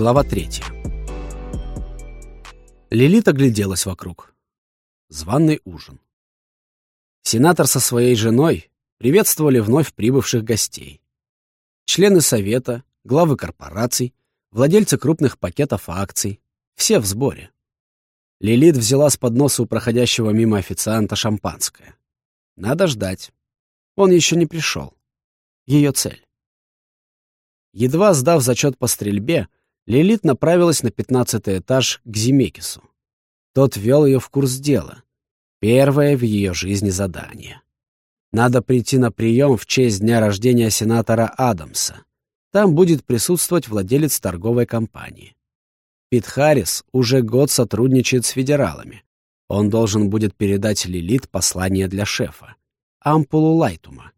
Глава третья. Лилит огляделась вокруг. Званный ужин. Сенатор со своей женой приветствовали вновь прибывших гостей. Члены совета, главы корпораций, владельцы крупных пакетов акций, все в сборе. Лилит взяла с подноса у проходящего мимо официанта шампанское. Надо ждать. Он еще не пришел. Ее цель. Едва сдав зачет по стрельбе, Лилит направилась на пятнадцатый этаж к Зимекису. Тот вел ее в курс дела. Первое в ее жизни задание. Надо прийти на прием в честь дня рождения сенатора Адамса. Там будет присутствовать владелец торговой компании. Пит Харрис уже год сотрудничает с федералами. Он должен будет передать Лилит послание для шефа. Ампулу Лайтума.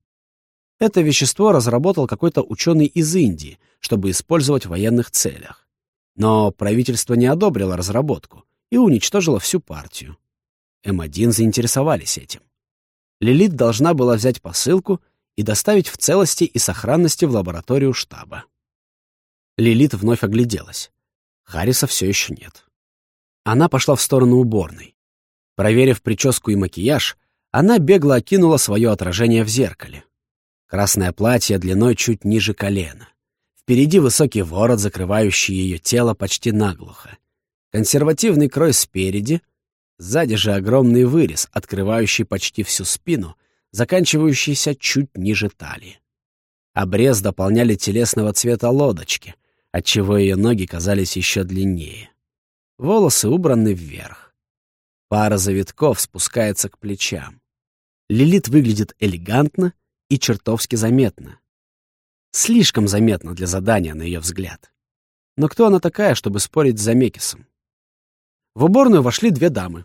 Это вещество разработал какой-то ученый из Индии, чтобы использовать в военных целях. Но правительство не одобрило разработку и уничтожило всю партию. М1 заинтересовались этим. Лилит должна была взять посылку и доставить в целости и сохранности в лабораторию штаба. Лилит вновь огляделась. Харриса все еще нет. Она пошла в сторону уборной. Проверив прическу и макияж, она бегло окинула свое отражение в зеркале. Красное платье длиной чуть ниже колена. Впереди высокий ворот, закрывающий ее тело почти наглухо. Консервативный крой спереди, сзади же огромный вырез, открывающий почти всю спину, заканчивающийся чуть ниже талии. Обрез дополняли телесного цвета лодочки, отчего ее ноги казались еще длиннее. Волосы убраны вверх. Пара завитков спускается к плечам. Лилит выглядит элегантно и чертовски заметно. Слишком заметно для задания, на ее взгляд. Но кто она такая, чтобы спорить с Замекисом? В уборную вошли две дамы.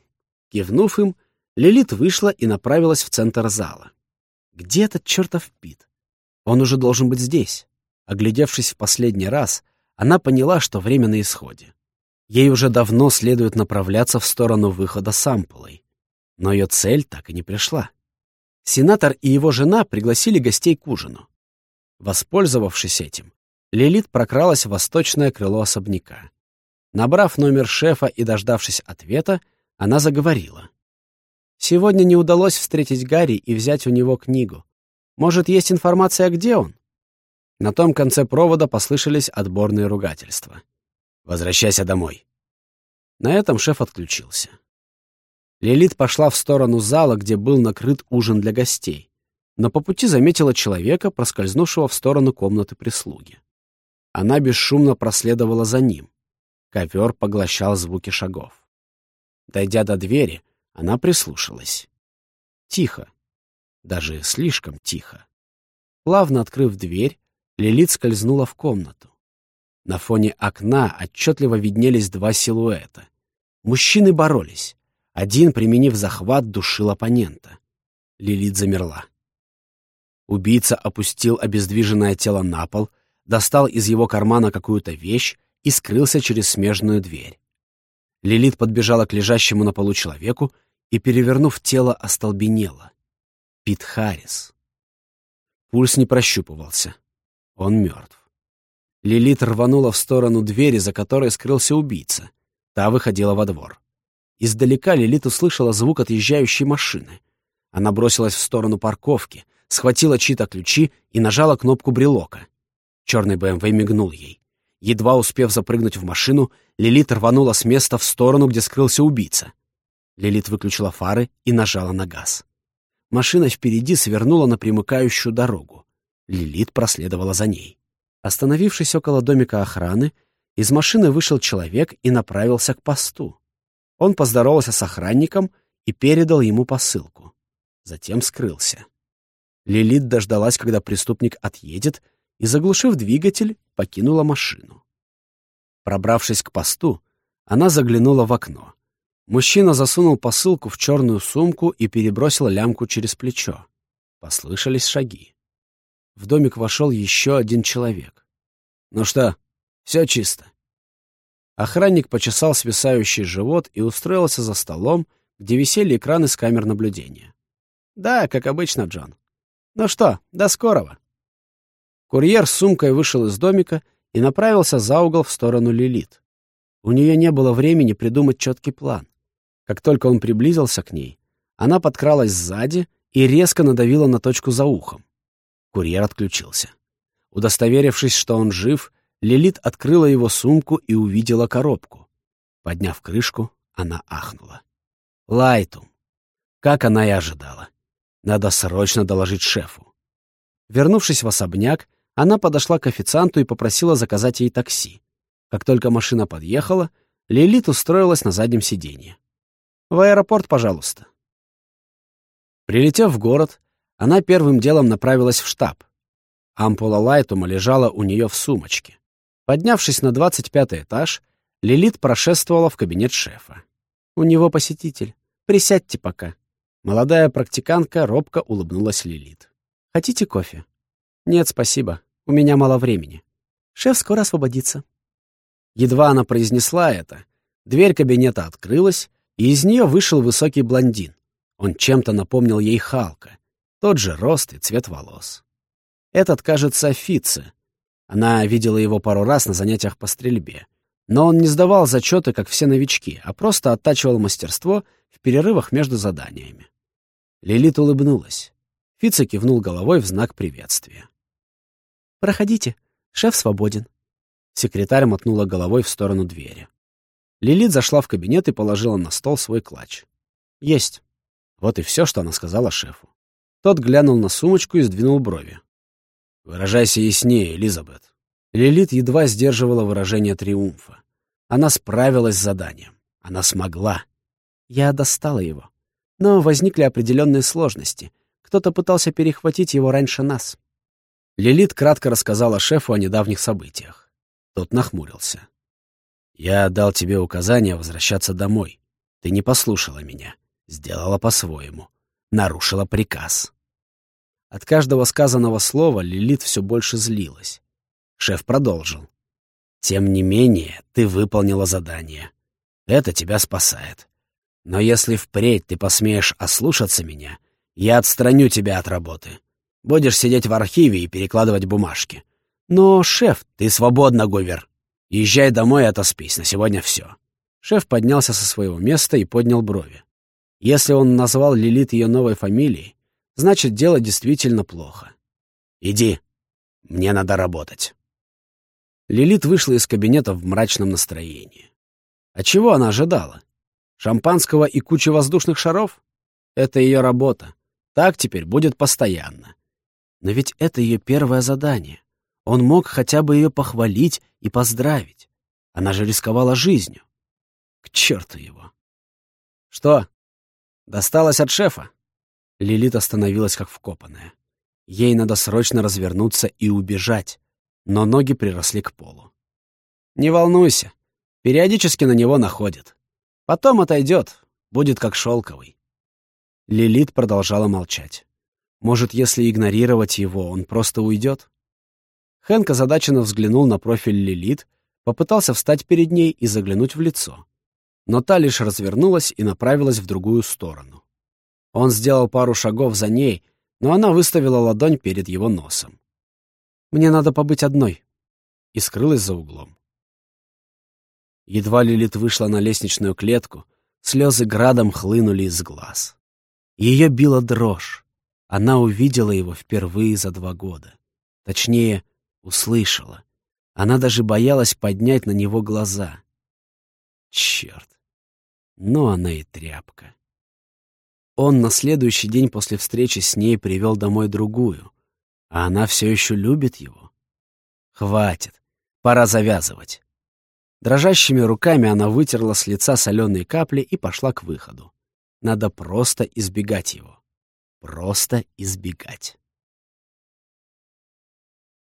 Кивнув им, Лилит вышла и направилась в центр зала. Где этот чертов Пит? Он уже должен быть здесь. Оглядевшись в последний раз, она поняла, что время на исходе. Ей уже давно следует направляться в сторону выхода с ампулой. Но ее цель так и не пришла. Сенатор и его жена пригласили гостей к ужину. Воспользовавшись этим, Лилит прокралась в восточное крыло особняка. Набрав номер шефа и дождавшись ответа, она заговорила. «Сегодня не удалось встретить Гарри и взять у него книгу. Может, есть информация, где он?» На том конце провода послышались отборные ругательства. «Возвращайся домой». На этом шеф отключился. Лилит пошла в сторону зала, где был накрыт ужин для гостей, но по пути заметила человека, проскользнувшего в сторону комнаты прислуги. Она бесшумно проследовала за ним. Ковер поглощал звуки шагов. Дойдя до двери, она прислушалась. Тихо. Даже слишком тихо. Плавно открыв дверь, Лилит скользнула в комнату. На фоне окна отчетливо виднелись два силуэта. Мужчины боролись. Один, применив захват, душил оппонента. Лилит замерла. Убийца опустил обездвиженное тело на пол, достал из его кармана какую-то вещь и скрылся через смежную дверь. Лилит подбежала к лежащему на полу человеку и, перевернув тело, остолбенела. Пит Харрис. Пульс не прощупывался. Он мертв. Лилит рванула в сторону двери, за которой скрылся убийца. Та выходила во двор. Издалека Лилит услышала звук отъезжающей машины. Она бросилась в сторону парковки, схватила чьи-то ключи и нажала кнопку брелока. Черный БМВ мигнул ей. Едва успев запрыгнуть в машину, Лилит рванула с места в сторону, где скрылся убийца. Лилит выключила фары и нажала на газ. Машина впереди свернула на примыкающую дорогу. Лилит проследовала за ней. Остановившись около домика охраны, из машины вышел человек и направился к посту. Он поздоровался с охранником и передал ему посылку. Затем скрылся. Лилит дождалась, когда преступник отъедет, и, заглушив двигатель, покинула машину. Пробравшись к посту, она заглянула в окно. Мужчина засунул посылку в черную сумку и перебросил лямку через плечо. Послышались шаги. В домик вошел еще один человек. «Ну что, все чисто?» Охранник почесал свисающий живот и устроился за столом, где висели экраны с камер наблюдения. «Да, как обычно, Джон. Ну что, до скорого». Курьер с сумкой вышел из домика и направился за угол в сторону Лилит. У нее не было времени придумать четкий план. Как только он приблизился к ней, она подкралась сзади и резко надавила на точку за ухом. Курьер отключился. Удостоверившись, что он жив, Лилит открыла его сумку и увидела коробку. Подняв крышку, она ахнула. Лайтум. Как она и ожидала. Надо срочно доложить шефу. Вернувшись в особняк, она подошла к официанту и попросила заказать ей такси. Как только машина подъехала, Лилит устроилась на заднем сиденье. «В аэропорт, пожалуйста». Прилетев в город, она первым делом направилась в штаб. Ампула Лайтума лежала у нее в сумочке. Поднявшись на 25 этаж, Лилит прошествовала в кабинет шефа. «У него посетитель. Присядьте пока». Молодая практикантка робко улыбнулась Лилит. «Хотите кофе?» «Нет, спасибо. У меня мало времени. Шеф скоро освободится». Едва она произнесла это, дверь кабинета открылась, и из нее вышел высокий блондин. Он чем-то напомнил ей Халка. Тот же рост и цвет волос. Этот, кажется, Фице. Она видела его пару раз на занятиях по стрельбе. Но он не сдавал зачеты, как все новички, а просто оттачивал мастерство в перерывах между заданиями. Лилит улыбнулась. Фице кивнул головой в знак приветствия. «Проходите, шеф свободен». Секретарь мотнула головой в сторону двери. Лилит зашла в кабинет и положила на стол свой клатч. «Есть». Вот и все, что она сказала шефу. Тот глянул на сумочку и сдвинул брови. «Выражайся яснее, Элизабет». Лилит едва сдерживала выражение триумфа. Она справилась с заданием. Она смогла. Я достала его. Но возникли определенные сложности. Кто-то пытался перехватить его раньше нас. Лилит кратко рассказала шефу о недавних событиях. Тот нахмурился. «Я дал тебе указание возвращаться домой. Ты не послушала меня. Сделала по-своему. Нарушила приказ». От каждого сказанного слова Лилит все больше злилась. Шеф продолжил. «Тем не менее, ты выполнила задание. Это тебя спасает. Но если впредь ты посмеешь ослушаться меня, я отстраню тебя от работы. Будешь сидеть в архиве и перекладывать бумажки. Но, шеф, ты свободна, Гувер. Езжай домой и отоспись. На сегодня все. Шеф поднялся со своего места и поднял брови. Если он назвал Лилит ее новой фамилией, значит, дело действительно плохо. Иди. Мне надо работать. Лилит вышла из кабинета в мрачном настроении. А чего она ожидала? Шампанского и кучи воздушных шаров? Это ее работа. Так теперь будет постоянно. Но ведь это ее первое задание. Он мог хотя бы ее похвалить и поздравить. Она же рисковала жизнью. К черту его. Что? Досталось от шефа? Лилит остановилась как вкопанная. Ей надо срочно развернуться и убежать, но ноги приросли к полу. Не волнуйся, периодически на него находит. Потом отойдет, будет как шелковый. Лилит продолжала молчать. Может, если игнорировать его, он просто уйдет? Хэнк озадаченно взглянул на профиль Лилит, попытался встать перед ней и заглянуть в лицо. Но та лишь развернулась и направилась в другую сторону. Он сделал пару шагов за ней, но она выставила ладонь перед его носом. «Мне надо побыть одной», и скрылась за углом. Едва Лилит вышла на лестничную клетку, слезы градом хлынули из глаз. Ее била дрожь. Она увидела его впервые за два года. Точнее, услышала. Она даже боялась поднять на него глаза. Черт. Но она и тряпка. Он на следующий день после встречи с ней привел домой другую, а она все еще любит его. Хватит, пора завязывать. Дрожащими руками она вытерла с лица соленые капли и пошла к выходу. Надо просто избегать его просто избегать.